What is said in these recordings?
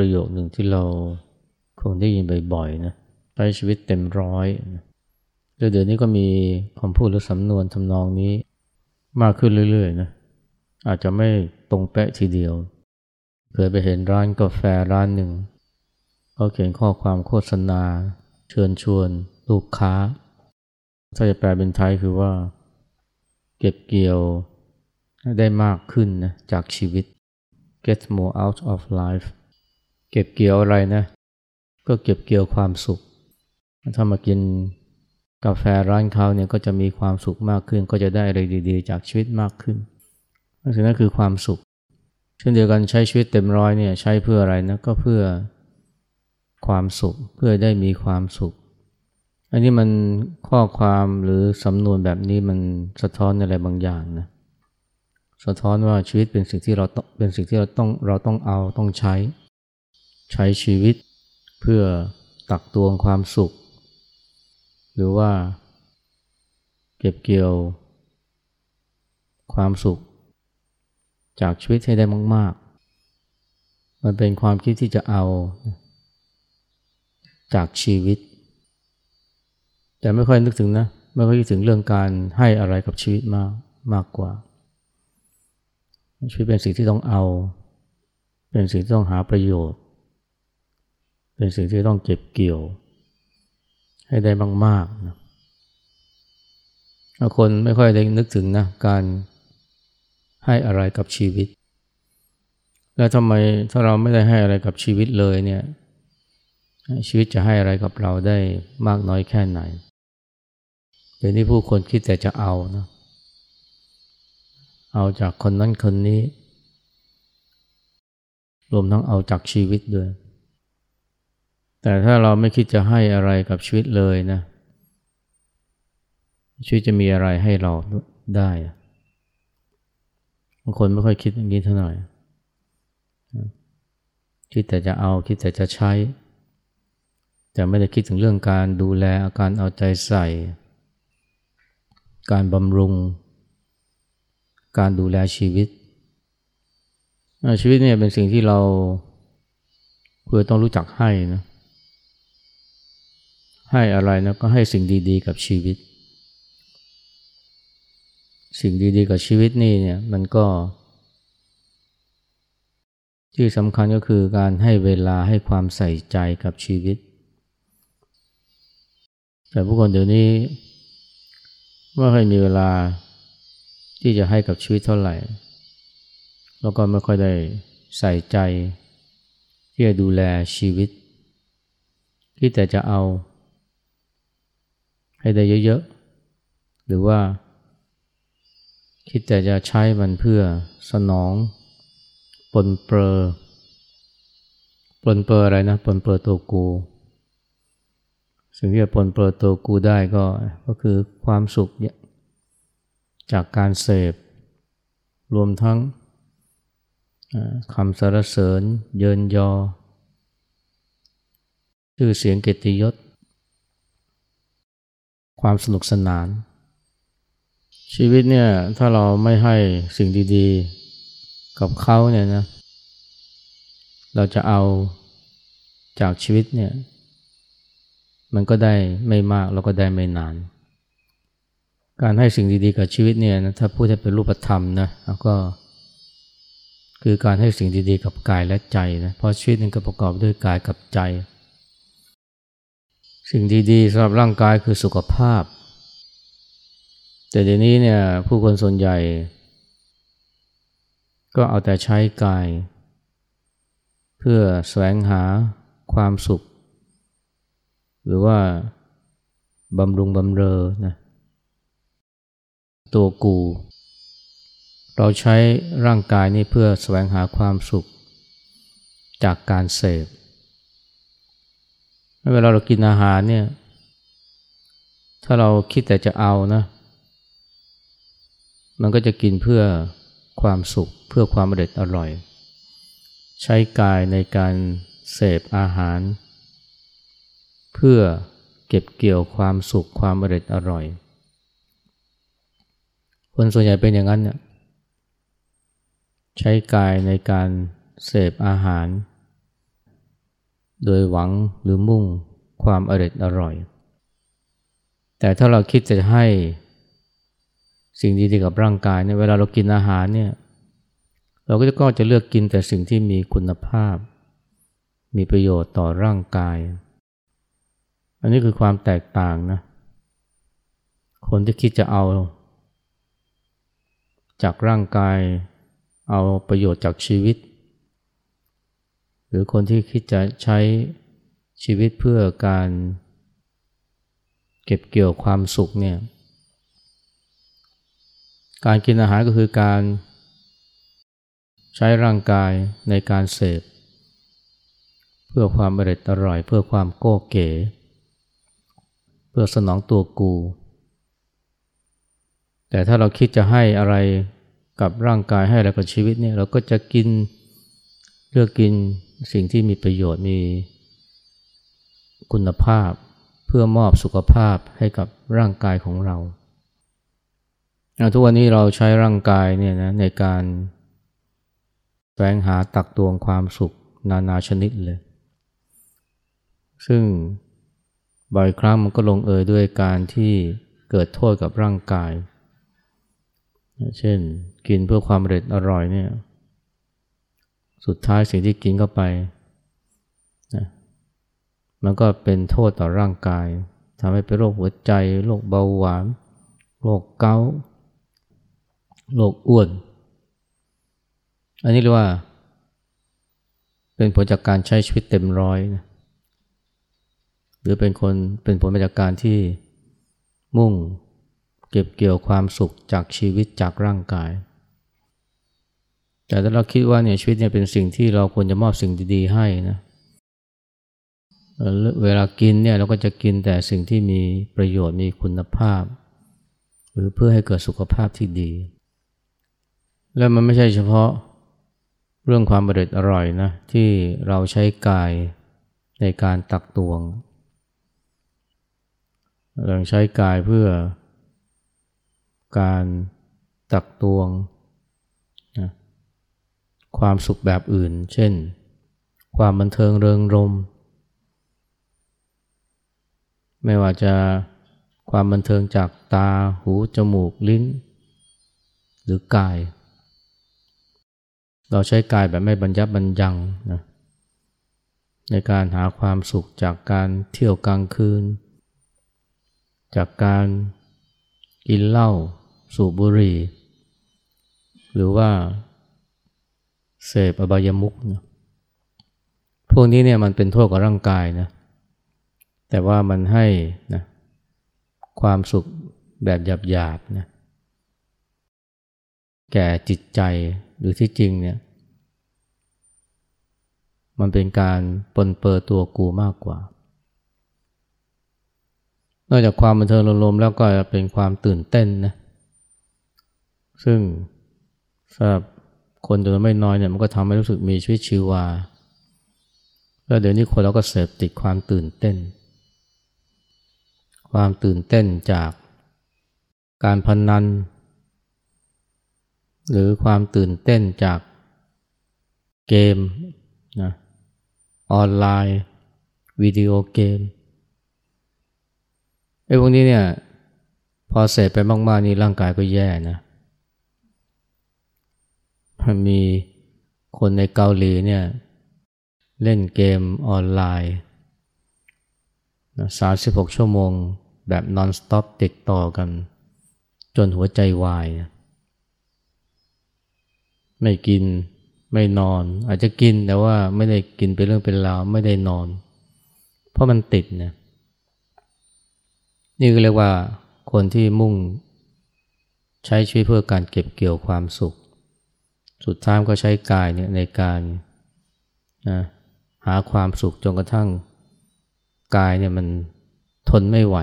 ประโยคหนึ่งที่เราคงได้ยินบ่อยๆนะใช้ชีวิตเต็มร้อยแล้วเดี๋ยวนี้ก็มีคำพูดหรือสำนวนทำนองนี้มากขึ้นเรื่อยๆนะอาจจะไม่ตรงเป๊ะทีเดียว เคยไปเห็นร้านกาแฟร้านหนึ่งเขาเขียนข้อความโฆษณา เชิญชวน ลูกค้า ถ้าจะแปลเป็นไทยคือว่า เก็บเกี่ยวได้มากขึ้นนะจากชีวิต get more out of life เก็บเกี่ยวอะไรนะ ก็เก็บเกี่ยวความสุข ถ้ามากินกาแฟร้านเขาเนี่ยก็จะมีความสุขมากขึ้น ก็จะได้อะไรดีๆ จากชีวิตมากขึ้นสิ่งนั้นคือความสุข เช่นเดียวกันใช้ชีวิตเต็มร้อยเนี่ยใช้เพื่ออะไรนะก็เพื่อความสุขเพื่อได้มีความสุข อันนี้มันข้อความหรือสำนวนแบบนี้มันสะท้อนอะไรบางอย่างนะสะท้อนว่าชีวิตเป็นสิ่งที่เราเป็นสิ่งที่เราต้องเราต้องเอาต้องใช้ ใช้ชีวิตเพื่อตักตวงความสุข หรือว่าเก็บเกี่ยวความสุข จากชีวิตให้ได้มาก ๆ มันเป็นความคิดที่จะเอา จากชีวิต แต่ไม่ค่อยนึกถึงนะ ไม่ค่อยคิดถึงเรื่องการให้อะไรกับชีวิตมากมากกว่า ชีวิตเป็นสิ่งที่ต้องเอา เป็นสิ่งที่ต้องหาประโยชน์ เป็นสิ่งที่ต้องเก็บเกี่ยว ให้ได้มากๆนะคนไม่ค่อยได้นึกถึงนะการให้อะไรกับชีวิต แล้วทำไมถ้าเราไม่ได้ให้อะไรกับชีวิตเลยเนี่ยชีวิตจะให้อะไรกับเราได้มากน้อยแค่ไหนเดี๋ยวนี้ผู้คนคิดแต่จะเอานะเอาจากคนนั้นคนนี้ รวมทั้งเอาจากชีวิตด้วย แต่ถ้าเราไม่คิดจะให้อะไรกับชีวิตเลยนะ ชีวิตจะมีอะไรให้เราได้บางคนไม่ค่อยคิดอย่างนี้เท่าไหร่คิดแต่จะเอาคิดแต่จะใช้ แต่ไม่ได้คิดถึงเรื่องการดูแลอาการเอาใจใส่ การบำรุง การดูแลชีวิต ชีวิตเนี่ยเป็นสิ่งที่เราควรต้องรู้จักให้นะ ให้อะไรนะก็ให้สิ่งดีๆ กับชีวิต สิ่งดีๆ กับชีวิตนี่เนี่ยมันก็ ที่สำคัญก็คือการให้เวลาให้ความใส่ใจกับชีวิต แต่ผู้คนเดี๋ยวนี้ไม่ค่อยมีเวลาที่จะให้กับชีวิตเท่าไหร่ แล้วก็ไม่ค่อยได้ใส่ใจที่จะดูแลชีวิต ที่แต่จะเอา ให้ได้เยอะๆ หรือว่า คิดแต่จะใช้มันเพื่อสนองปนเปื้อปนเปื้ออะไรนะปนเปื้อตัวกู สิ่งที่จะปนเปื้อตัวกูได้ก็ก็คือความสุขจากการเสพ รวมทั้งคำสรรเสริญ เยินยอ ชื่อเสียงเกียรติยศ ความสนุกสนาน ชีวิตเนี่ยถ้าเราไม่ให้สิ่งดีๆ กับเขาเนี่ยนะเราจะเอาจากชีวิตเนี่ย มันก็ได้ไม่มากแล้วก็ได้ไม่นาน การให้สิ่งดีๆ กับชีวิตเนี่ยนะถ้าพูดให้เป็นรูปธรรมนะก็ คือการให้สิ่งดีๆ กับกายและใจนะเพราะชีวิตนึงก็ประกอบด้วยกายกับใจ สิ่งดีๆสำหรับร่างกายคือสุขภาพ แต่เดี๋ยวนี้เนี่ยผู้คนส่วนใหญ่ ก็เอาแต่ใช้กาย เพื่อแสวงหาความสุข หรือว่าบำรุงบำเรอนะตัวกู เราใช้ร่างกายนี่เพื่อแสวงหาความสุข จากการเสพ เวลาเรากินอาหารเนี่ย ถ้าเราคิดแต่จะเอานะ มันก็จะกินเพื่อความสุขเพื่อความอร่อยอร่อย ใช้กายในการเสพอาหาร เพื่อเก็บเกี่ยวความสุขความอร่อยอร่อย คนส่วนใหญ่เป็นอย่างนั้นเนี่ยใช้กายในการเสพอาหาร โดยหวังหรือมุ่งความอร่อยอร่อย แต่ถ้าเราคิดจะให้สิ่งดีๆกับร่างกายเนี่ยเวลาเรากินอาหารเนี่ยเราก็จะก็จะเลือกกินแต่สิ่งที่มีคุณภาพ มีประโยชน์ต่อร่างกาย อันนี้คือความแตกต่างนะ คนที่คิดจะเอา จากร่างกาย เอาประโยชน์จากชีวิต หรือคนที่คิดจะใช้ชีวิตเพื่อการ เก็บเกี่ยวความสุขเนี่ยการกินอาหารก็คือการใช้ร่างกายในการเสพเพื่อความอร่อยอร่อย เพื่อความโก้เก๋ เพื่อสนองตัวกู แต่ถ้าเราคิดจะให้อะไรกับร่างกายให้อะไรกับชีวิตเนี่ยเราก็จะกินเลือกกิน สิ่งที่มีประโยชน์มีคุณภาพเพื่อมอบสุขภาพให้กับร่างกายของเรา ทุกวันนี้เราใช้ร่างกายเนี่ยนะในการแสวงหาตักตวงความสุขนานาชนิดเลย ซึ่งบ่อยครั้งมันก็ลงเอยด้วยการที่เกิดโทษกับร่างกาย เช่นกินเพื่อความเร็ดอร่อยเนี่ย สุดท้ายสิ่งที่กินเข้าไปนะมันก็เป็นโทษต่อร่างกายทำให้เป็นโรคหัวใจโรคเบาหวานโรคเกาต์โรคอ้วน อันนี้เรียกว่า เป็นผลจากการใช้ชีวิตเต็มร้อยนะหรือเป็นคนเป็นผลมาจากการที่มุ่งเก็บเกี่ยวความสุขจากชีวิตจากร่างกาย แต่ถ้าเราคิดว่าเนี่ยชีวิตเนี่ยเป็นสิ่งที่เราควรจะมอบสิ่งดีๆให้นะเวลากินเนี่ยเราก็จะกินแต่สิ่งที่มีประโยชน์มีคุณภาพ หรือเพื่อให้เกิดสุขภาพที่ดี และมันไม่ใช่เฉพาะเรื่องความอร่อยอร่อยนะที่เราใช้กายในการตักตวง เราใช้กายเพื่อการตักตวง ความสุขแบบอื่น เช่น ความบันเทิงเริงรม ไม่ว่าจะความบันเทิงจากตา หู จมูก ลิ้น หรือกาย เราใช้กายแบบไม่บรรยับบรรยังนะในการหาความสุขจากการเที่ยวกลางคืน จากการกินเหล้าสูบบุหรี่ หรือว่า เสพอบายมุกนะพวกนี้เนี่ยมันเป็นโทษกับร่างกายนะแต่ว่ามันให้นะความสุขแบบหยาบๆนะแก่จิตใจหรือที่จริงเนี่ย มันเป็นการปนเปื้อตัวกูมากกว่า นอกจากความบันเทิงลมๆแล้วก็เป็นความตื่นเต้นนะซึ่งสำหรับ คนจำนวนไม่น้อยเนี่ยมันก็ทำให้รู้สึกมีชีวิตชีวา แล้วเดี๋ยวนี้คนเราก็เสพติดความตื่นเต้น ความตื่นเต้นจากการพนนัน หรือความตื่นเต้นจากเกมนะออนไลน์วิดีโอเกมไอ้พวกนี้เนี่ยพอเสพไปมาก ๆ นี่ร่างกายก็แย่นะ มันมีคนในเกาหลีเนี่ยเล่นเกมออนไลน์สามสิบหกชั่วโมงแบบนอนสต็อปติดต่อกัน จนหัวใจวาย ไม่กินไม่นอน อาจจะกินแต่ว่าไม่ได้กินเป็นเรื่องเป็นราวไม่ได้นอน เพราะมันติดนะนี่ก็เรียกว่าคนที่มุ่งใช้ชีวิตเพื่อการเก็บเกี่ยวความสุข สุดท้ายก็ใช้กายเนี่ยในการนะหาความสุขจนกระทั่งกายเนี่ยมันทนไม่ไหว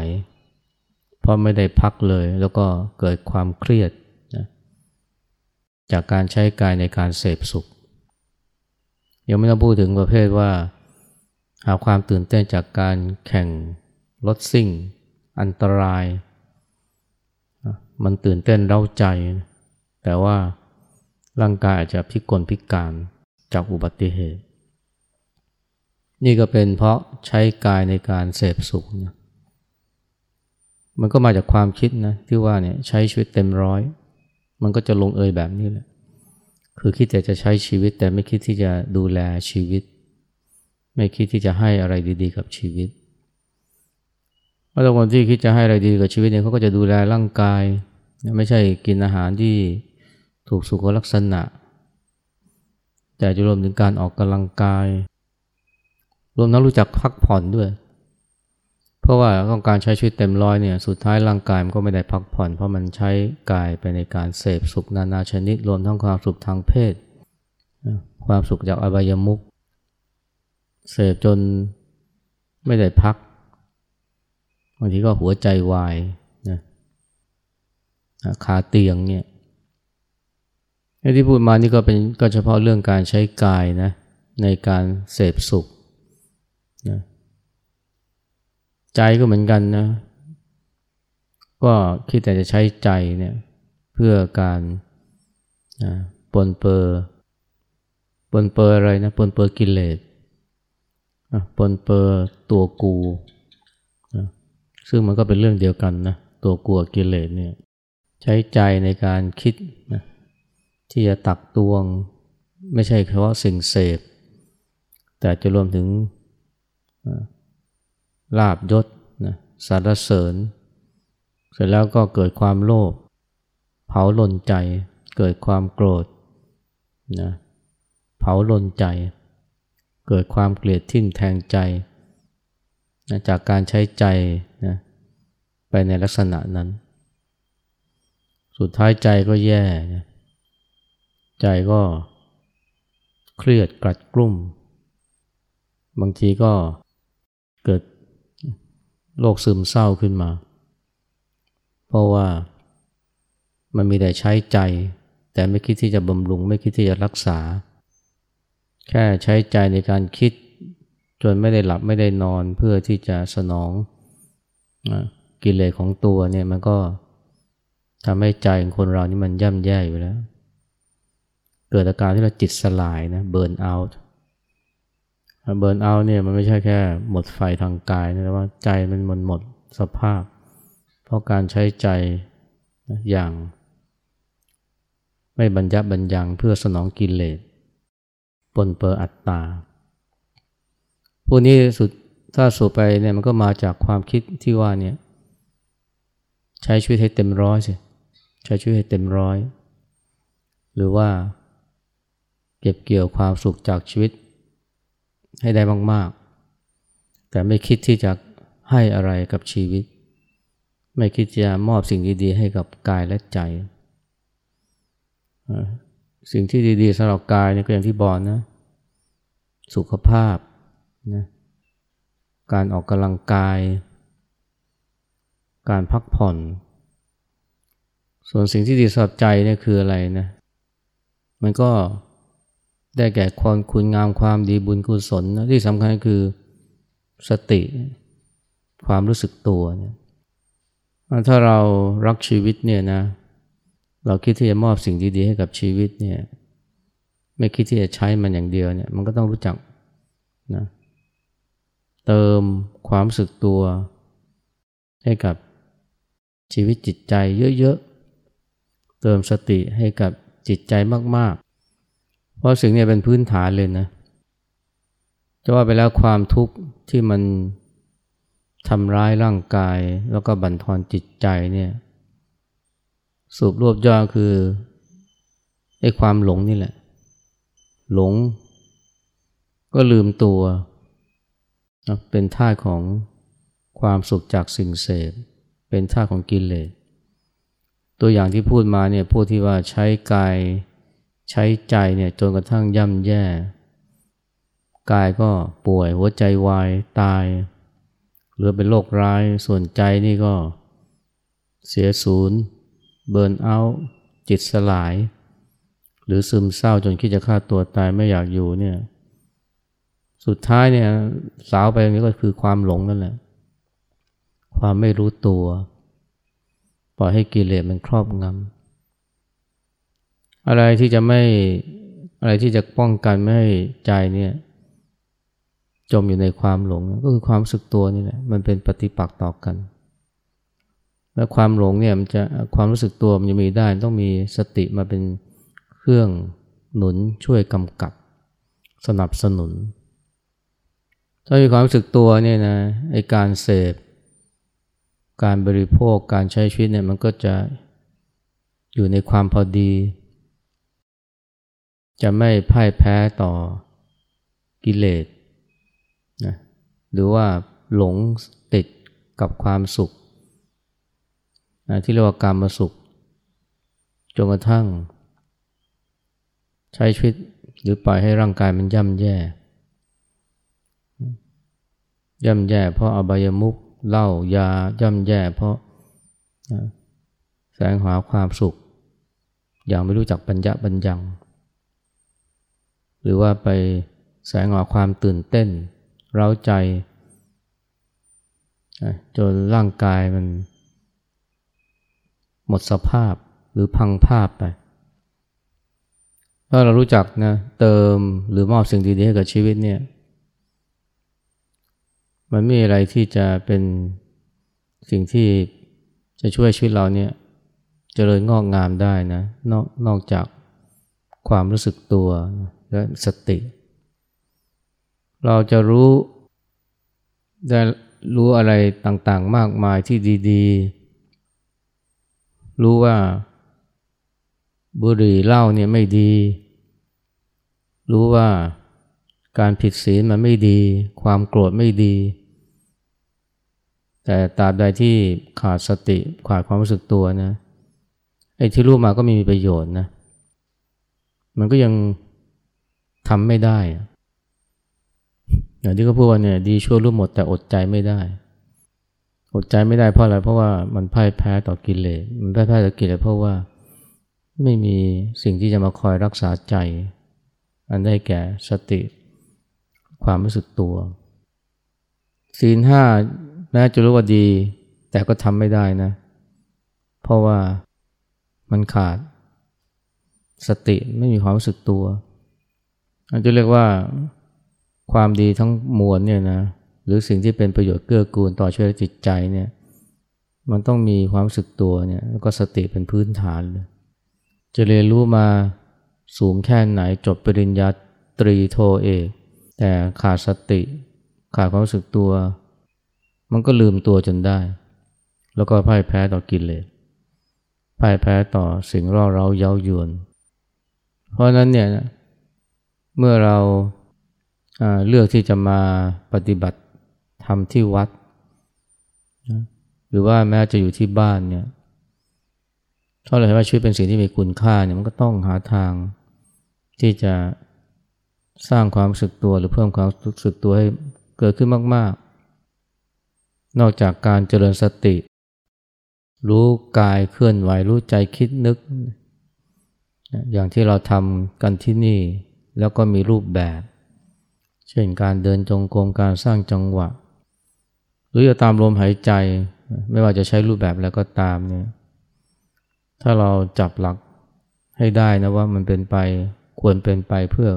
เพราะไม่ได้พักเลยแล้วก็เกิดความเครียดจากการใช้กายในการเสพสุข ยังไม่ต้องพูดถึงประเภทว่า หาความตื่นเต้นจากการแข่งรถซิ่ง อันตราย มันตื่นเต้นเร้าใจ แต่ว่า ร่างกายอาจจะพิกลพิการจากอุบัติเหตุ นี่ก็เป็นเพราะใช้กายในการเสพสุขนะมันก็มาจากความคิดนะที่ว่าเนี่ยใช้ชีวิตเต็มร้อย มันก็จะลงเอยแบบนี้แหละ คือคิดแต่จะใช้ชีวิตแต่ไม่คิดที่จะดูแลชีวิต ไม่คิดที่จะให้อะไรดีๆ กับชีวิตเพราะคนที่คิดจะให้อะไรดีกับชีวิตเนี่ยเขาก็จะดูแลร่างกาย ไม่ใช่กินอาหารที่ ถูกสุขลักษณะ แต่จะรวมถึงการออกกำลังกาย รวมทั้งรู้จักพักผ่อนด้วย เพราะว่าต้องการใช้ชีวิตเต็มร้อยเนี่ยสุดท้ายร่างกายมันก็ไม่ได้พักผ่อน เพราะมันใช้กายไปในการเสพสุขนานาชนิด รวมทั้งความสุขทางเพศ ความสุขจากอบายมุขเสพจนไม่ได้พักบางทีก็หัวใจวายนะขาเตียงเนี่ย ที่พูดมานี่ก็เป็นก็เฉพาะเรื่องการใช้กายนะในการเสพสุขนะใจก็เหมือนกันนะ ก็คิดแต่จะใช้ใจเนี่ยเพื่อการนะปรนเปรอปรนเปรออะไรนะปรนเปรอกิเลสปรนเปรอตัวกูนะซึ่งมันก็เป็นเรื่องเดียวกันนะตัวกูกับกิเลสเนี่ยใช้ใจในการคิดนะ ที่จะตักตวง ไม่ใช่แค่ว่าสิ่งเสพ แต่จะรวมถึงลาบยศนะสารเสริญ เสร็จแล้วก็เกิดความโลภเผาล่นใจ เกิดความโกรธนะเผาล่นใจ เกิดความเกลียดทิ่มแทงใจนะจากการใช้ใจนะไปในลักษณะนั้น สุดท้ายใจก็แย่นะ ใจก็เครียดกลัดกลุ่ม บางทีก็เกิดโรคซึมเศร้าขึ้นมา เพราะว่ามันมีแต่ใช้ใจ แต่ไม่คิดที่จะบำรุง ไม่คิดที่จะรักษา แค่ใช้ใจในการคิด จนไม่ได้หลับไม่ได้นอนเพื่อที่จะสนองกิเลสของตัวเนี่ยมันก็ทำให้ใจของคนเรานี่มันย่ำแย่อยู่แล้ว เกิดอาการที่เราจิตสลายนะเบิร์นเอาท์เบิร์นเอาเนี่ยมันไม่ใช่แค่หมดไฟทางกายนะแต่ว่าใจมันหมดหมดสภาพ เพราะการใช้ใจอย่าง ไม่บรรยับบรรยังเพื่อสนองกิเลสปนเปื้ออัตตาพวกนี้สุดถ้าสูไปเนี่ยมันก็มาจากความคิดที่ว่าเนี่ยใช้ชีวิตให้เต็มร้อยสิใช้ชีวิตให้เต็มร้อย หรือว่า เก็บเกี่ยวความสุขจากชีวิต ให้ได้มากๆ แต่ไม่คิดที่จะให้อะไรกับชีวิต ไม่คิดจะมอบสิ่งดีๆ ให้กับกายและใจ สิ่งที่ดีๆสำหรับกายนี่ก็อย่างที่บอกนะ สุขภาพนะการออกกำลังกาย การพักผ่อน ส่วนสิ่งที่ดีสำหรับใจเนี่ยคืออะไรนะ มันก็ ได้แก่ความคุณงามความดีบุญกุศลนะที่สำคัญคือสติ ความรู้สึกตัวเนี่ยถ้าเรารักชีวิตเนี่ยนะ เราคิดที่จะมอบสิ่งดีๆให้กับชีวิตเนี่ย ไม่คิดที่จะใช้มันอย่างเดียวเนี่ย มันก็ต้องรู้จักนะเติมความรู้สึกตัว ให้กับชีวิตจิตใจเยอะๆ เติมสติให้กับจิตใจมาก เพราะสิ่งนี้เป็นพื้นฐานเลยนะจะว่าไปแล้วความทุกข์ที่มันทำร้ายร่างกาย แล้วก็บั่นทอนจิตใจเนี่ยสูบรวบย่อคือไอ้ความหลงนี่แหละ หลง ก็ลืมตัวเป็นท่าของความสุขจากสิ่งเสพ เป็นท่าของกิเลสตัวอย่างที่พูดมาเนี่ยพูดที่ว่าใช้กาย ใช้ใจเนี่ยจนกระทั่งย่ำแย่ กายก็ป่วยหัวใจวายตาย หรือเป็นโรคร้ายส่วนใจนี่ก็เสียศูนย์ เบิร์นเอาจิตสลาย หรือซึมเศร้าจนคิดจะฆ่าตัวตายไม่อยากอยู่เนี่ยสุดท้ายเนี่ยสาวไปอย่างนี้ก็คือความหลงนั่นแหละ ความไม่รู้ตัว ปล่อยให้กิเลสมันครอบงำ อะไรที่จะไม่อะไรที่จะป้องกันไม่ให้ใจเนี่ย จมอยู่ในความหลง ก็คือความรู้สึกตัวนี่แหละมันเป็นปฏิปักษ์ต่อกัน และความหลงเนี่ยมันจะความรู้สึกตัวมันจะมีได้ต้องมีสติมาเป็นเครื่องหนุนช่วยกำกับ สนับสนุน ถ้ามีความรู้สึกตัวเนี่ยนะไอการเสพการบริโภคการใช้ชีวิตเนี่ยมันก็จะอยู่ในความพอดี จะไม่พ่ายแพ้ต่อกิเลสนะหรือว่าหลงติดกับความสุขนะที่เรียกว่าการมาสุขจนกระทั่ง ใช้ชีวิตหรือปล่อยให้ร่างกายมันย่ำแย่ ย่ำแย่เพราะอบายมุขเหล้ายาย่ำแย่เพราะแสงหาความสุข อย่างไม่รู้จักปัญญาบัญญัง หรือว่าไปแสงหาความตื่นเต้น เร้าใจ จนร่างกายมัน หมดสภาพหรือพังภาพไป ถ้าเรารู้จักนะเติมหรือมอบสิ่งดีๆให้กับชีวิตเนี่ย มันไม่มีอะไรที่จะเป็นสิ่งที่จะช่วยชีวิตเราเนี่ยจเจริญงอกงามได้นะนอกนอกจากความรู้สึกตัว และสติ เราจะรู้ได้รู้อะไรต่างๆ มากมายที่ดีๆ รู้ว่าบุหรี่เหล้าเนี่ยไม่ดี รู้ว่าการผิดศีลมันไม่ดี ความโกรธไม่ดี แต่ตราบใดที่ขาดสติขาดความรู้สึกตัวนะไอ้ที่รู้มาก็ไม่มีประโยชน์นะ มันก็ยัง ทำไม่ได้อย่างที่เขาพูดว่าเนี่ยดีชั่วรู้หมดแต่อดใจไม่ได้ อดใจไม่ได้เพราะอะไรเพราะว่ามันพ่ายแพ้ต่อกิเลสมันพ่ายแพ้ต่อกิเลสเพราะว่าไม่มีสิ่งที่จะมาคอยรักษาใจ อันได้แก่สติ ความรู้สึกตัว ศีลห้าแม้จะรู้ว่าดี แต่ก็ทำไม่ได้นะ เพราะว่ามันขาด สติไม่มีความรู้สึกตัว อาจจะเรียกว่าความดีทั้งมวลเนี่ยนะหรือสิ่งที่เป็นประโยชน์เกื้อกูลต่อชีวิตจิตใจเนี่ยมันต้องมีความรู้สึกตัวเนี่ยแล้วก็สติเป็นพื้นฐานเลยจะเรียนรู้มาสูงแค่ไหนจบปริญญาตรีโทเอกแต่ขาดสติ ขาดความรู้สึกตัว มันก็ลืมตัวจนได้ แล้วก็พ่ายแพ้ต่อกิเลสพ่ายแพ้ต่อสิ่งร่อเร้าเย้ายวน เพราะนั้นเนี่ย เมื่อเราเลือกที่จะมาปฏิบัติทำที่วัด หรือว่าแม้จะอยู่ที่บ้านเนี่ยถ้าเราเห็นว่าชีวิตเป็นสิ่งที่มีคุณค่าเนี่ยมันก็ต้องหาทางที่จะสร้างความรู้สึกตัวหรือเพิ่มความรู้สึกตัวให้เกิดขึ้นมาก ๆ นอกจากการเจริญสติ รู้กายเคลื่อนไหวรู้ใจคิดนึก อย่างที่เราทำกันที่นี่ แล้วก็มีรูปแบบ เช่นการเดินจงกรมการสร้างจังหวะ หรือจะตามลมหายใจ ไม่ว่าจะใช้รูปแบบแล้วก็ตามเนี่ยถ้าเราจับหลักให้ได้นะว่ามันเป็นไปควรเป็นไปเพื่อ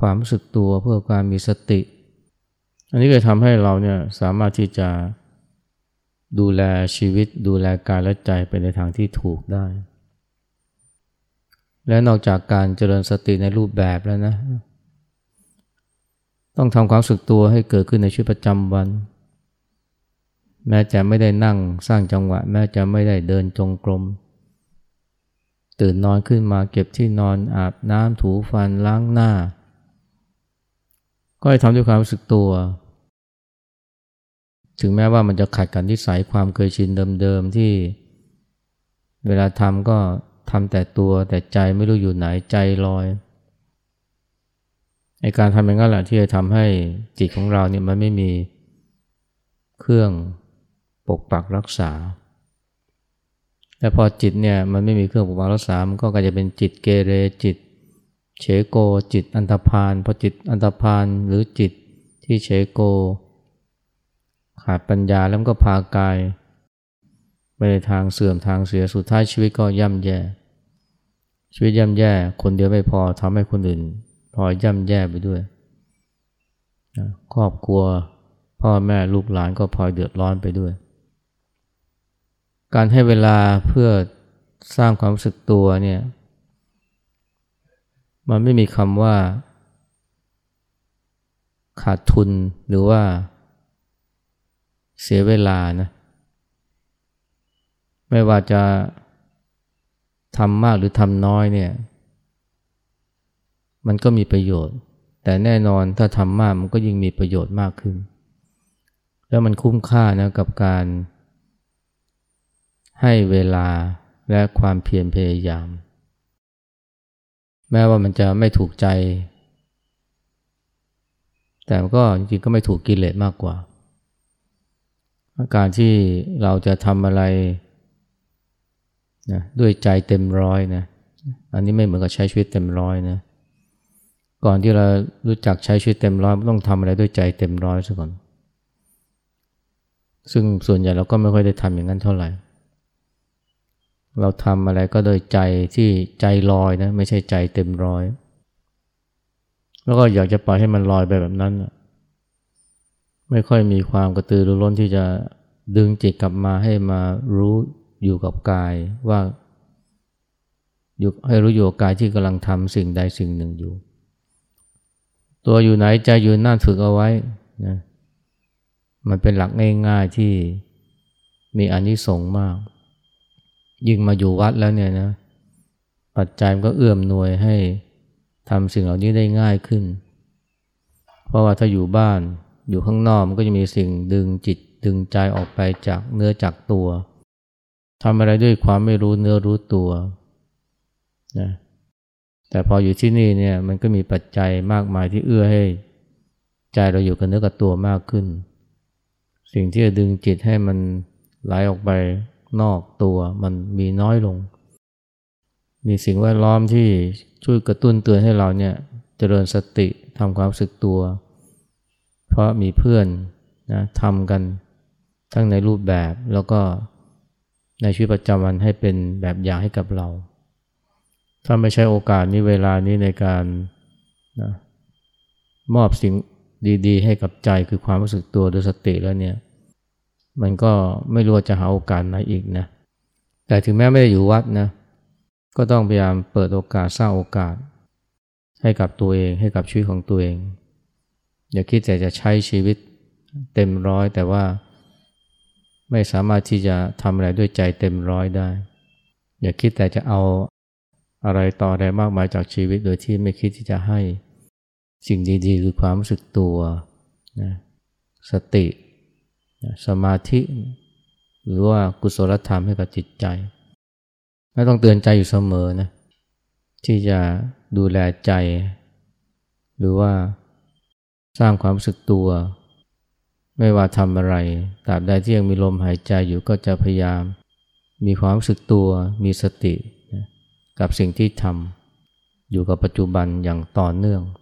ความรู้สึกตัวเพื่อการมีสติ อันนี้ก็ทำให้เราเนี่ยสามารถที่จะดูแลชีวิตดูแลกายและใจไปในทางที่ถูกได้ และนอกจากการเจริญสติในรูปแบบแล้วนะ ต้องทำความสึกตัวให้เกิดขึ้นในชีวิตประจำวัน แม้จะไม่ได้นั่งสร้างจังหวะ แม้จะไม่ได้เดินจงกรม ตื่นนอนขึ้นมาเก็บที่นอนอาบน้ำถูฟันล้างหน้า ก็ให้ทำด้วยความรู้สึกตัว ถึงแม้ว่ามันจะขัดกันที่สายความเคยชินเดิมๆที่เวลาทำก็ ทำแต่ตัวแต่ใจไม่รู้อยู่ไหนใจลอยในการทำอย่างนั้นแหละที่จะทำให้จิตของเราเนี่ยมันไม่มีเครื่องปกปักรักษาแต่พอจิตเนี่ยมันไม่มีเครื่องปกปักรักษา มันก็กลายจะเป็นจิตเกเรจิตเฉโกจิตอันตพานพอจิตอันตพานหรือจิตที่เฉโก ขาดปัญญาแล้วก็พากายไปในทางเสื่อมทางเสียสุดท้ายชีวิตก็ย่ำแย่ ชีวิตย่ำแย่คนเดียวไม่พอทำให้คนอื่นพอย่ำแย่ไปด้วยครอบครัวพ่อแม่ลูกหลานก็พลอยเดือดร้อนไปด้วย การให้เวลาเพื่อสร้างความรู้สึกตัวเนี่ย มันไม่มีคำว่า ขาดทุนหรือว่า เสียเวลานะ ไม่ว่าจะ ทำมากหรือทำน้อยเนี่ย มันก็มีประโยชน์ แต่แน่นอนถ้าทำมากมันก็ยิ่งมีประโยชน์มากขึ้น แล้วมันคุ้มค่านะกับการ ให้เวลาและความเพียรพยายาม แม้ว่ามันจะไม่ถูกใจ แต่ก็จริงๆก็ไม่ถูกกิเลสมากกว่า การที่เราจะทำอะไร นะด้วยใจเต็มร้อยนะอันนี้ไม่เหมือนกับใช้ชีวิตเต็มร้อยนะก่อนที่เรารู้จักใช้ชีวิตเต็มร้อยต้องทำอะไรด้วยใจเต็มร้อยซะก่อน ซึ่งส่วนใหญ่เราก็ไม่ค่อยได้ทำอย่างนั้นเท่าไหร่ เราทำอะไรก็โดยใจที่ใจลอยนะไม่ใช่ใจเต็มร้อย แล้วก็อยากจะปล่อยให้มันลอยไปแบบนั้นไม่ค่อยมีความกระตือรือร้นที่จะดึงจิตกลับมาให้มารู้ อยู่กับกายว่าอยู่ให้รู้อยู่กับกายที่กำลังทำสิ่งใดสิ่งหนึ่งอยู่ ตัวอยู่ไหนใจอยู่นั่นฝึกเอาไว้นะมันเป็นหลักง่ายๆที่มีอานิสงส์มาก ยิ่งมาอยู่วัดแล้วเนี่ยนะปัจจัยมันก็เอื้อมหน่วยให้ทำสิ่งเหล่านี้ได้ง่ายขึ้น เพราะว่าถ้าอยู่บ้านอยู่ข้างนอกมันก็จะมีสิ่งดึงจิตดึงใจออกไปจากเนื้อจากตัว ทำอะไรด้วยความไม่รู้เนื้อรู้ตัวนะแต่พออยู่ที่นี่เนี่ยมันก็มีปัจจัยมากมายที่เอื้อให้ ใจเราอยู่กับเนื้อกับตัวมากขึ้น สิ่งที่จะดึงจิตให้มันไหลออกไปนอกตัวมันมีน้อยลง มีสิ่งแวดล้อมที่ช่วยกระตุ้นเตือนให้เราเนี่ยเจริญสติทำความสึกตัว เพราะมีเพื่อนนะทำกันทั้งในรูปแบบแล้วก็ ในชีวิตประจำวันให้เป็นแบบอย่างให้กับเรา ถ้าไม่ใช่โอกาสนี้เวลานี้ในการนะมอบสิ่งดีๆ ให้กับใจคือความรู้สึกตัวด้วยสติแล้วเนี่ย มันก็ไม่รู้จะหาโอกาสไหนอีกนะ แต่ถึงแม้ไม่ได้อยู่วัดนะ ก็ต้องพยายามเปิดโอกาสสร้างโอกาส ให้กับตัวเองให้กับชีวิตของตัวเอง อย่าคิดแต่จะใช้ชีวิตเต็มร้อยแต่ว่า ไม่สามารถที่จะทำอะไรด้วยใจเต็มร้อยได้ อย่าคิดแต่จะเอาอะไรต่ออะไรมากมายจากชีวิตโดยที่ไม่คิดที่จะให้สิ่งดี ๆ คือความรู้สึกตัวนะสตินะสมาธิ หรือว่ากุศลธรรมให้กับจิตใจไม่ต้องเตือนใจอยู่เสมอนะที่จะดูแลใจ หรือว่าสร้างความรู้สึกตัว ไม่ว่าทำอะไรตราบใดที่ยังมีลมหายใจอยู่ก็จะพยายาม มีความรู้สึกตัว มีสติ กับสิ่งที่ทำอยู่กับปัจจุบันอย่างต่อเนื่อง